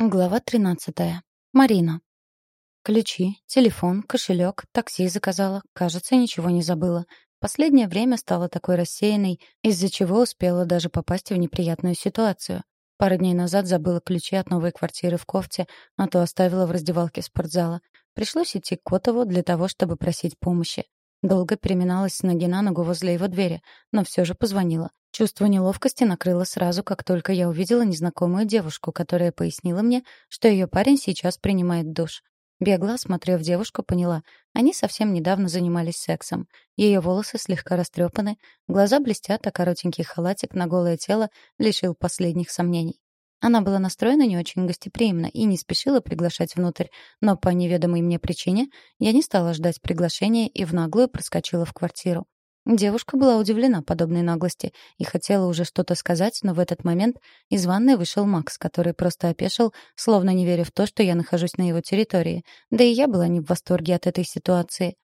Глава 13. Марина. Ключи, телефон, кошелек, такси заказала. Кажется, ничего не забыла. Последнее время стала такой рассеянной, из-за чего успела даже попасть в неприятную ситуацию. Пару дней назад забыла ключи от новой квартиры в Кофте, а то оставила в раздевалке спортзала. Пришлось идти к Котову для того, чтобы просить помощи. Долго переминалась с ноги на ногу возле его двери, но все же позвонила. Чувство неловкости накрыло сразу, как только я увидела незнакомую девушку, которая пояснила мне, что ее парень сейчас принимает душ. Бегло осмотрев девушку, поняла, они совсем недавно занимались сексом. Ее волосы слегка растрепаны, глаза блестят, а коротенький халатик на голое тело лишил последних сомнений. Она была настроена не очень гостеприимно и не спешила приглашать внутрь, но по неведомой мне причине я не стала ждать приглашения и в наглую проскочила в квартиру. Девушка была удивлена подобной наглости и хотела уже что-то сказать, но в этот момент из ванной вышел Макс, который просто опешил, словно не веря в то, что я нахожусь на его территории. Да и я была не в восторге от этой ситуации.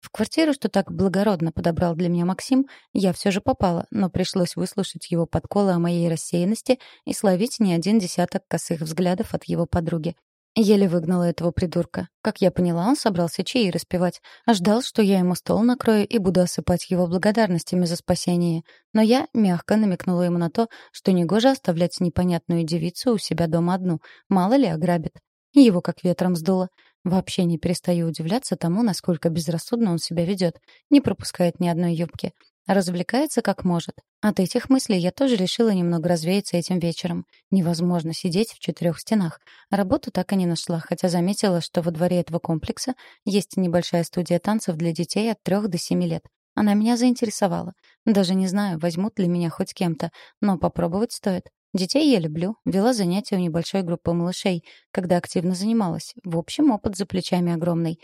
В квартиру, что так благородно подобрал для меня Максим, я все же попала, но пришлось выслушать его подколы о моей рассеянности и словить не один десяток косых взглядов от его подруги. Еле выгнала этого придурка. Как я поняла, он собрался чаи распевать, а ждал, что я ему стол накрою и буду осыпать его благодарностями за спасение. Но я мягко намекнула ему на то, что негоже оставлять непонятную девицу у себя дома одну, мало ли ограбит. Его как ветром сдуло. Вообще не перестаю удивляться тому, насколько безрассудно он себя ведет. Не пропускает ни одной юбки. Развлекается как может. От этих мыслей я тоже решила немного развеяться этим вечером. Невозможно сидеть в четырех стенах. Работу так и не нашла, хотя заметила, что во дворе этого комплекса есть небольшая студия танцев для детей от трех до семи лет. Она меня заинтересовала. Даже не знаю, возьмут ли меня хоть кем-то, но попробовать стоит. Детей я люблю, вела занятия у небольшой группы малышей, когда активно занималась. В общем, опыт за плечами огромный.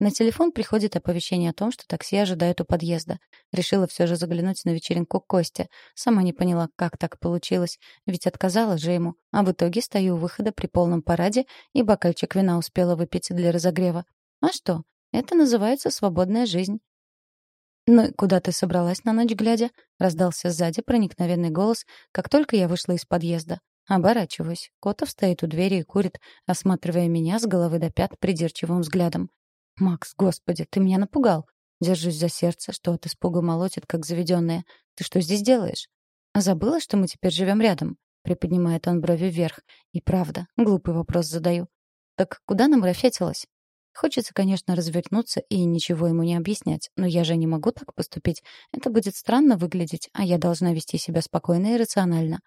На телефон приходит оповещение о том, что такси ожидают у подъезда. Решила все же заглянуть на вечеринку к Косте. Сама не поняла, как так получилось, ведь отказала же ему. А в итоге стою у выхода при полном параде и бокальчик вина успела выпить для разогрева. А что? Это называется свободная жизнь. «Ну и куда ты собралась на ночь глядя?» — раздался сзади проникновенный голос, как только я вышла из подъезда. Оборачиваюсь. Котов стоит у двери и курит, осматривая меня с головы до пят придирчивым взглядом. «Макс, господи, ты меня напугал!» Держусь за сердце, что от испуга молотит, как заведенная. «Ты что здесь делаешь?» «Забыла, что мы теперь живем рядом?» Приподнимает он брови вверх. «И правда, глупый вопрос задаю. Так куда нам рафетилась?» Хочется, конечно, развернуться и ничего ему не объяснять, но я же не могу так поступить. Это будет странно выглядеть, а я должна вести себя спокойно и рационально.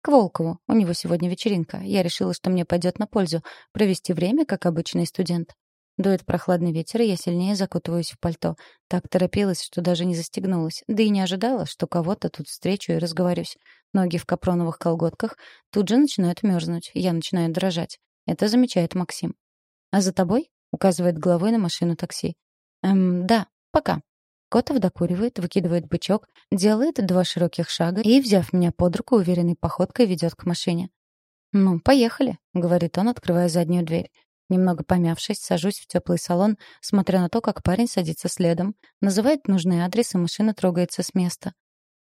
К Волкову. У него сегодня вечеринка. Я решила, что мне пойдет на пользу провести время, как обычный студент. Дует прохладный ветер, и я сильнее закутываюсь в пальто. Так торопилась, что даже не застегнулась. Да и не ожидала, что кого-то тут встречу и разговорюсь. Ноги в капроновых колготках тут же начинают мерзнуть. Я начинаю дрожать. Это замечает Максим. «А за тобой?» Указывает головой на машину такси. «Эм, да, пока». Котов докуривает, выкидывает бычок, делает два широких шага и, взяв меня под руку, уверенной походкой ведет к машине. «Ну, поехали», — говорит он, открывая заднюю дверь. Немного помявшись, сажусь в теплый салон, смотря на то, как парень садится следом, называет нужный адрес, и машина трогается с места.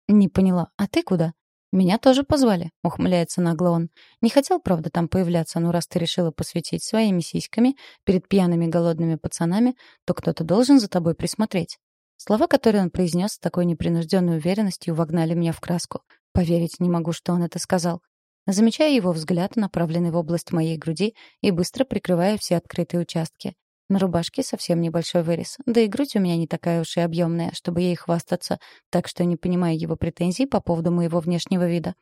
«Не поняла, а ты куда?» «Меня тоже позвали», — ухмыляется нагло он. «Не хотел, правда, там появляться, но раз ты решила посвятить своими сиськами перед пьяными голодными пацанами, то кто-то должен за тобой присмотреть». Слова, которые он произнес с такой непринужденной уверенностью, вогнали меня в краску. Поверить не могу, что он это сказал. Замечаю его взгляд, направленный в область моей груди, и быстро прикрываю все открытые участки. На рубашке совсем небольшой вырез. Да и грудь у меня не такая уж и объемная, чтобы ей хвастаться, так что не понимаю его претензий по поводу моего внешнего вида.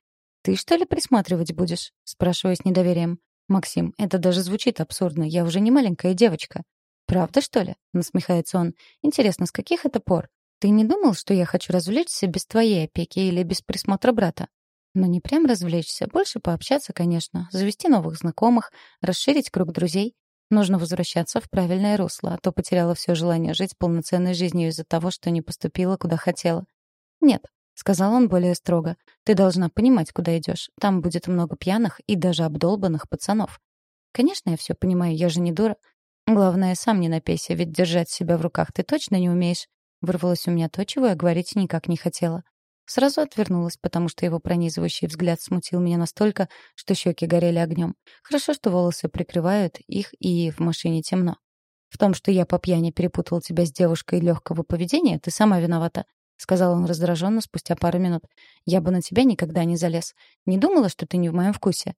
«Ты, что ли, присматривать будешь?» — спрашиваю с недоверием. «Максим, это даже звучит абсурдно. Я уже не маленькая девочка». «Правда, что ли?» — насмехается он. «Интересно, с каких это пор? Ты не думал, что я хочу развлечься без твоей опеки или без присмотра брата?» «Ну, не прям развлечься, больше пообщаться, конечно, завести новых знакомых, расширить круг друзей. Нужно возвращаться в правильное русло, а то потеряла все желание жить полноценной жизнью из-за того, что не поступила, куда хотела. «Нет», — сказал он более строго, — «ты должна понимать, куда идешь. Там будет много пьяных и даже обдолбанных пацанов». «Конечно, я все понимаю, я же не дура. Главное, сам не напейся, ведь держать себя в руках ты точно не умеешь». Вырвалось у меня то, чего я говорить никак не хотела. Сразу отвернулась, потому что его пронизывающий взгляд смутил меня настолько, что щеки горели огнем. Хорошо, что волосы прикрывают их, и в машине темно. В том, что я по пьяни перепутал тебя с девушкой легкого поведения, ты сама виновата. — сказал он раздраженно спустя пару минут. «Я бы на тебя никогда не залез. Не думала, что ты не в моем вкусе».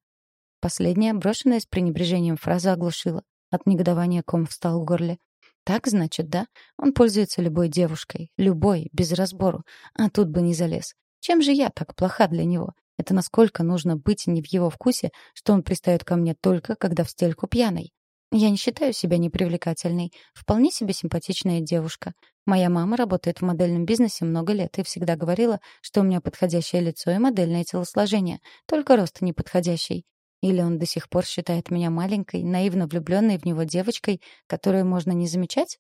Последняя, брошенная с пренебрежением фраза оглушила. От негодования ком встал в горле. «Так, значит, да? Он пользуется любой девушкой. Любой, без разбору. А тут бы не залез. Чем же я так плоха для него? Это насколько нужно быть не в его вкусе, что он пристает ко мне только, когда в стельку пьяной. Я не считаю себя непривлекательной. Вполне себе симпатичная девушка. Моя мама работает в модельном бизнесе много лет и всегда говорила, что у меня подходящее лицо и модельное телосложение, только рост неподходящий. Или он до сих пор считает меня маленькой, наивно влюбленной в него девочкой, которую можно не замечать?